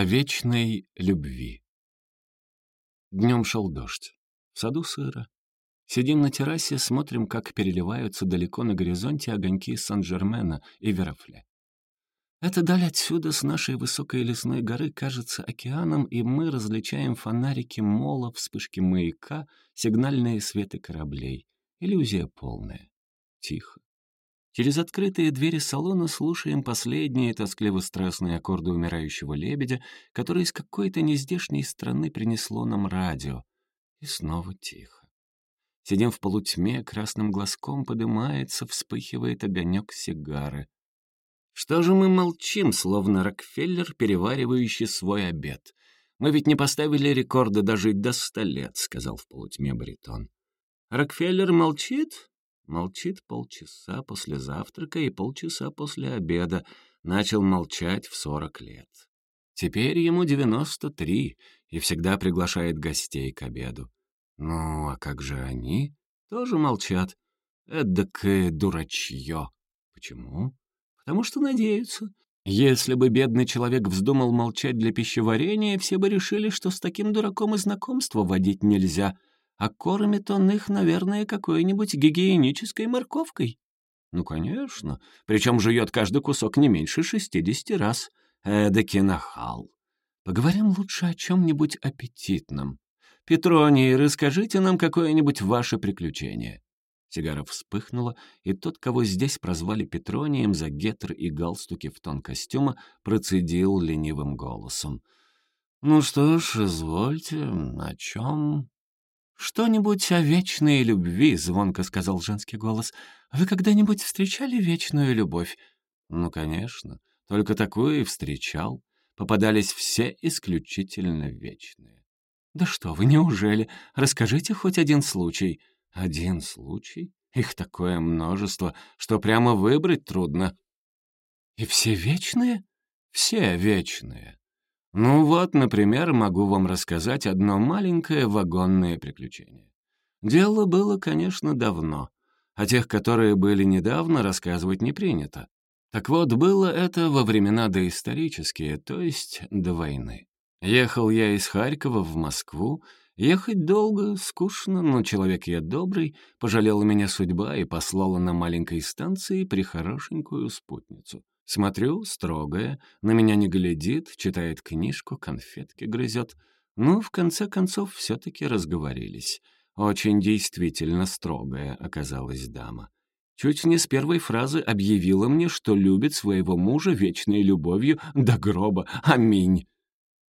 О вечной любви. Днем шел дождь. В саду сыро. Сидим на террасе, смотрим, как переливаются далеко на горизонте огоньки Сан-Жермена и Верофле. Эта даль отсюда, с нашей высокой лесной горы, кажется океаном, и мы различаем фонарики мола, вспышки маяка, сигнальные светы кораблей. Иллюзия полная. Тихо. Через открытые двери салона слушаем последние тоскливо-страстные аккорды умирающего лебедя, который из какой-то нездешней страны принесло нам радио. И снова тихо. Сидим в полутьме, красным глазком подымается, вспыхивает огонек сигары. Что же мы молчим, словно Рокфеллер, переваривающий свой обед? Мы ведь не поставили рекорда дожить до ста лет, — сказал в полутьме баритон. Рокфеллер молчит? Молчит полчаса после завтрака и полчаса после обеда. Начал молчать в сорок лет. Теперь ему девяносто три и всегда приглашает гостей к обеду. Ну, а как же они? Тоже молчат. Эдакое дурачье. Почему? Потому что надеются. Если бы бедный человек вздумал молчать для пищеварения, все бы решили, что с таким дураком и знакомство водить нельзя — а кормит он их, наверное, какой-нибудь гигиенической морковкой. Ну, конечно, причем жует каждый кусок не меньше шестидесяти раз. Эдакий нахал. Поговорим лучше о чем-нибудь аппетитном. Петроний, расскажите нам какое-нибудь ваше приключение. Сигара вспыхнула, и тот, кого здесь прозвали Петронием за гетр и галстуки в тон костюма, процедил ленивым голосом. «Ну что ж, извольте, о чем?» «Что-нибудь о вечной любви», — звонко сказал женский голос. «Вы когда-нибудь встречали вечную любовь?» «Ну, конечно. Только такую и встречал. Попадались все исключительно вечные». «Да что вы, неужели? Расскажите хоть один случай». «Один случай? Их такое множество, что прямо выбрать трудно». «И все вечные?» «Все вечные. Ну вот, например, могу вам рассказать одно маленькое вагонное приключение. Дело было, конечно, давно. О тех, которые были недавно, рассказывать не принято. Так вот, было это во времена доисторические, то есть до войны. Ехал я из Харькова в Москву. Ехать долго, скучно, но человек я добрый, пожалела меня судьба и послала на маленькой станции прихорошенькую спутницу. Смотрю, строгая, на меня не глядит, читает книжку, конфетки грызет. Ну, в конце концов, все-таки разговорились. Очень действительно строгая оказалась дама. Чуть не с первой фразы объявила мне, что любит своего мужа вечной любовью до гроба. Аминь.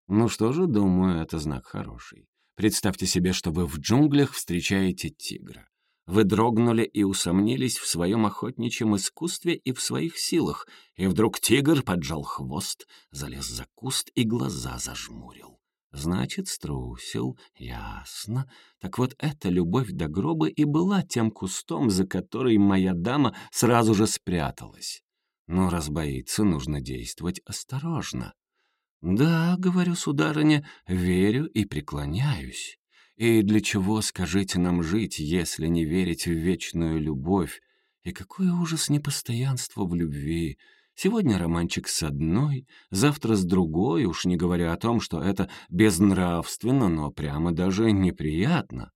Ну что же, думаю, это знак хороший. Представьте себе, что вы в джунглях встречаете тигра. Вы дрогнули и усомнились в своем охотничьем искусстве и в своих силах, и вдруг тигр поджал хвост, залез за куст и глаза зажмурил. Значит, струсил, ясно. Так вот, эта любовь до гроба и была тем кустом, за который моя дама сразу же спряталась. Но раз боится, нужно действовать осторожно. «Да, — говорю, сударыня, — верю и преклоняюсь. И для чего, скажите нам, жить, если не верить в вечную любовь? И какой ужас непостоянства в любви! Сегодня романчик с одной, завтра с другой, уж не говоря о том, что это безнравственно, но прямо даже неприятно.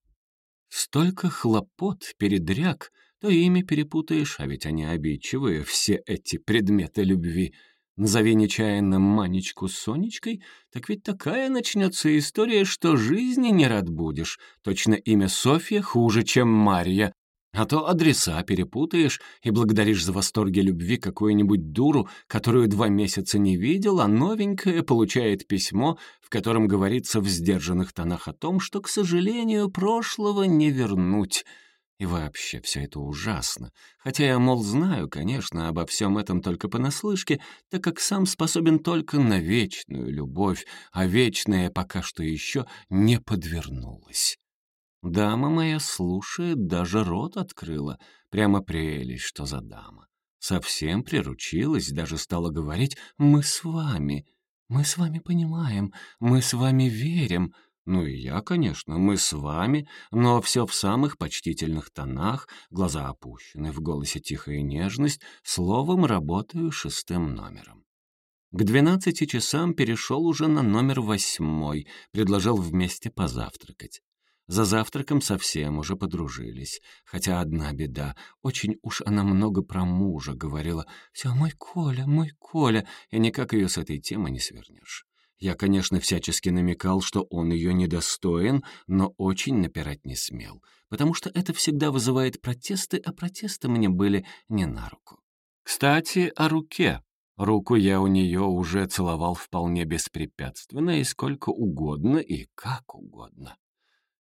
Столько хлопот, передряг, то ими перепутаешь, а ведь они обидчивые, все эти предметы любви — Назови нечаянно Манечку с Сонечкой, так ведь такая начнется история, что жизни не рад будешь. Точно имя Софья хуже, чем Марья. А то адреса перепутаешь и благодаришь за восторге любви какую-нибудь дуру, которую два месяца не видел, а новенькая получает письмо, в котором говорится в сдержанных тонах о том, что, к сожалению, прошлого не вернуть — и вообще все это ужасно. Хотя я, мол, знаю, конечно, обо всем этом только понаслышке, так как сам способен только на вечную любовь, а вечная пока что еще не подвернулась. Дама моя слушает, даже рот открыла. Прямо прелесть, что за дама. Совсем приручилась, даже стала говорить «мы с вами». «Мы с вами понимаем, мы с вами верим». Ну и я, конечно, мы с вами, но все в самых почтительных тонах, глаза опущены, в голосе тихая нежность, словом, работаю шестым номером. К двенадцати часам перешел уже на номер восьмой, предложил вместе позавтракать. За завтраком совсем уже подружились. Хотя одна беда. Очень уж она много про мужа говорила. «Все, мой Коля, мой Коля», и никак ее с этой темы не свернешь. Я, конечно, всячески намекал, что он ее недостоин, но очень напирать не смел, потому что это всегда вызывает протесты, а протесты мне были не на руку. Кстати, о руке. Руку я у нее уже целовал вполне беспрепятственно и сколько угодно, и как угодно.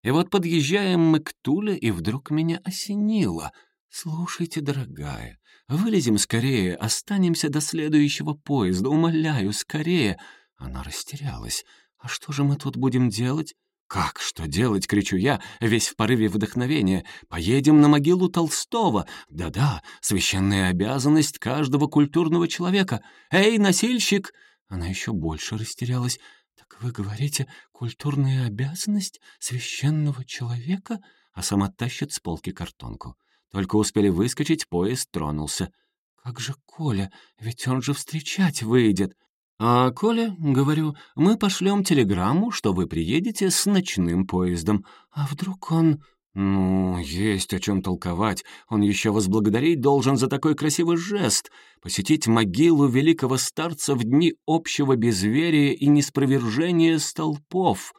И вот подъезжаем мы к Туле, и вдруг меня осенило. «Слушайте, дорогая, вылезем скорее, останемся до следующего поезда, умоляю, скорее!» Она растерялась. «А что же мы тут будем делать?» «Как что делать?» — кричу я, весь в порыве вдохновения. «Поедем на могилу Толстого! Да-да, священная обязанность каждого культурного человека! Эй, носильщик!» Она еще больше растерялась. «Так вы говорите, культурная обязанность священного человека?» А сама тащит с полки картонку. Только успели выскочить, поезд тронулся. «Как же Коля? Ведь он же встречать выйдет!» «А Коля, — говорю, — мы пошлем телеграмму, что вы приедете с ночным поездом. А вдруг он...» «Ну, есть о чем толковать. Он еще возблагодарить должен за такой красивый жест. Посетить могилу великого старца в дни общего безверия и неспровержения столпов».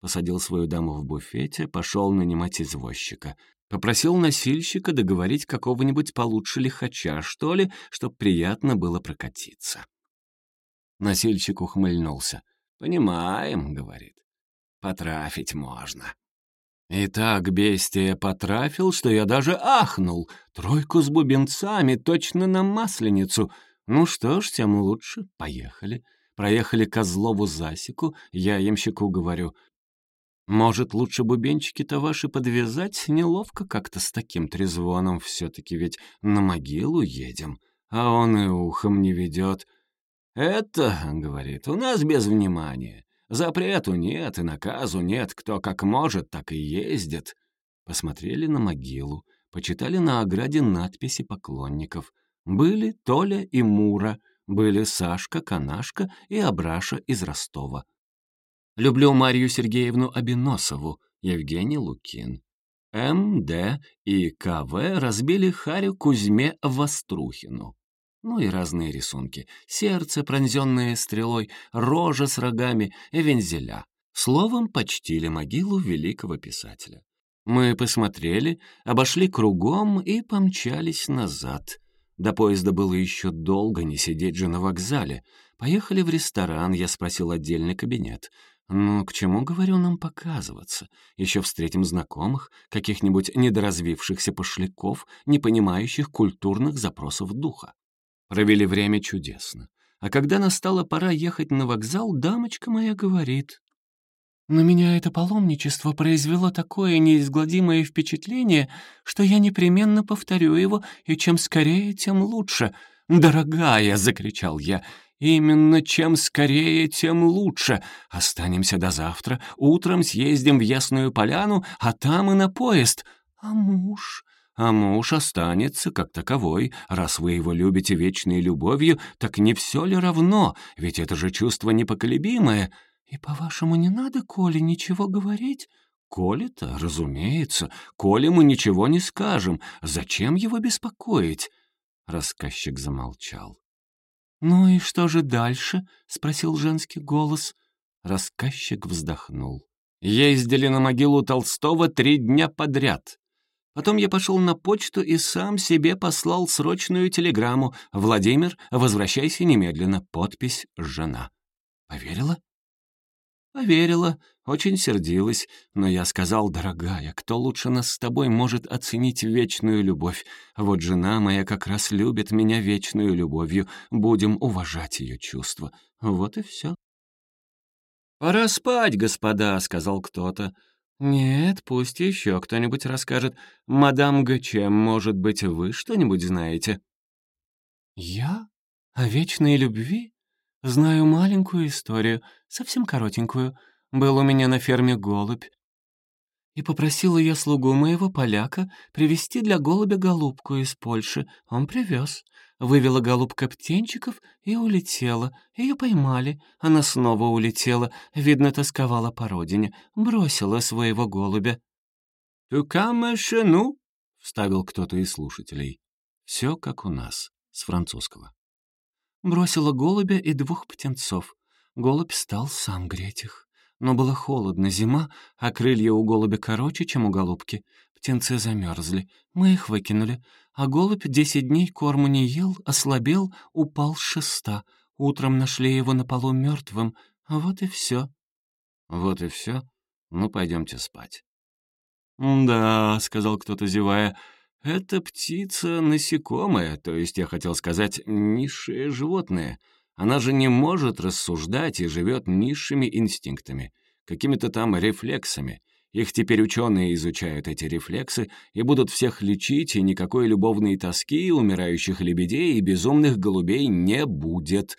Посадил свою даму в буфете, пошел нанимать извозчика. Попросил носильщика договорить какого-нибудь получше лихача, что ли, чтоб приятно было прокатиться. Носильщик ухмыльнулся. «Понимаем», — говорит. «Потрафить можно». И так бестия потрафил, что я даже ахнул. Тройку с бубенцами, точно на масленицу. Ну что ж, тем лучше. Поехали. Проехали Козлову засеку. Я ямщику говорю. Может, лучше бубенчики-то ваши подвязать? Неловко как-то с таким трезвоном. Все-таки ведь на могилу едем. А он и ухом не ведет. «Это, — говорит, — у нас без внимания. Запрету нет и наказу нет, кто как может, так и ездит». Посмотрели на могилу, почитали на ограде надписи поклонников. Были Толя и Мура, были Сашка, Канашка и Абраша из Ростова. Люблю Марию Сергеевну Абиносову, Евгений Лукин. М, Д и КВ разбили Харю Кузьме Вострухину. Ну и разные рисунки. Сердце, пронзенное стрелой, рожа с рогами, вензеля. Словом, почтили могилу великого писателя. Мы посмотрели, обошли кругом и помчались назад. До поезда было еще долго, не сидеть же на вокзале. Поехали в ресторан, я спросил отдельный кабинет. Ну, к чему, говорю, нам показываться? Еще встретим знакомых, каких-нибудь недоразвившихся пошляков, не понимающих культурных запросов духа. Провели время чудесно. А когда настала пора ехать на вокзал, дамочка моя говорит. «На меня это паломничество произвело такое неизгладимое впечатление, что я непременно повторю его, и чем скорее, тем лучше». «Дорогая!» — закричал я. «Именно чем скорее, тем лучше. Останемся до завтра, утром съездим в Ясную Поляну, а там и на поезд. А муж? А муж останется как таковой. Раз вы его любите вечной любовью, так не все ли равно? Ведь это же чувство непоколебимое. И, по-вашему, не надо Коле ничего говорить? Коле-то, разумеется. Коле мы ничего не скажем. Зачем его беспокоить? Рассказчик замолчал. «Ну и что же дальше?» — спросил женский голос. Рассказчик вздохнул. «Ездили на могилу Толстого три дня подряд. Потом я пошел на почту и сам себе послал срочную телеграмму. «Владимир, возвращайся немедленно. Подпись «Жена». Поверила? Поверила, очень сердилась, но я сказал, дорогая, кто лучше нас с тобой может оценить вечную любовь? Вот жена моя как раз любит меня вечную любовью, будем уважать ее чувства. Вот и все. «Пора спать, господа», — сказал кто-то. «Нет, пусть еще кто-нибудь расскажет. Мадам ГЧ, может быть, вы что-нибудь знаете?» «Я? О вечной любви? Знаю маленькую историю, совсем коротенькую. Был у меня на ферме голубь. И попросила я слугу моего поляка привезти для голубя голубку из Польши. Он привез. Вывела голубка птенчиков и улетела. Ее поймали. Она снова улетела. Видно, тосковала по родине. Бросила своего голубя. «Тукаме шену?» — вставил кто-то из слушателей. Все как у нас, с французского. Бросила голубя и двух птенцов. Голубь стал сам греть их. Но было холодно, зима, а крылья у голубя короче, чем у голубки. Птенцы замерзли, мы их выкинули. А голубь десять дней корму не ел, ослабел, упал с шеста. Утром нашли его на полу мертвым. Вот и все. Вот и все. Ну, пойдемте спать. «Да», — сказал кто-то, зевая, — «это птица насекомая, то есть, я хотел сказать, низшее животное». Она же не может рассуждать и живет низшими инстинктами, какими-то там рефлексами. Их теперь ученые изучают эти рефлексы и будут всех лечить, и никакой любовной тоски, умирающих лебедей и безумных голубей не будет.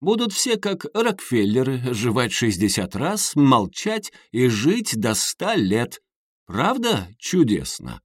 Будут все, как Рокфеллеры, жевать 60 раз, молчать и жить до 100 лет. Правда чудесно?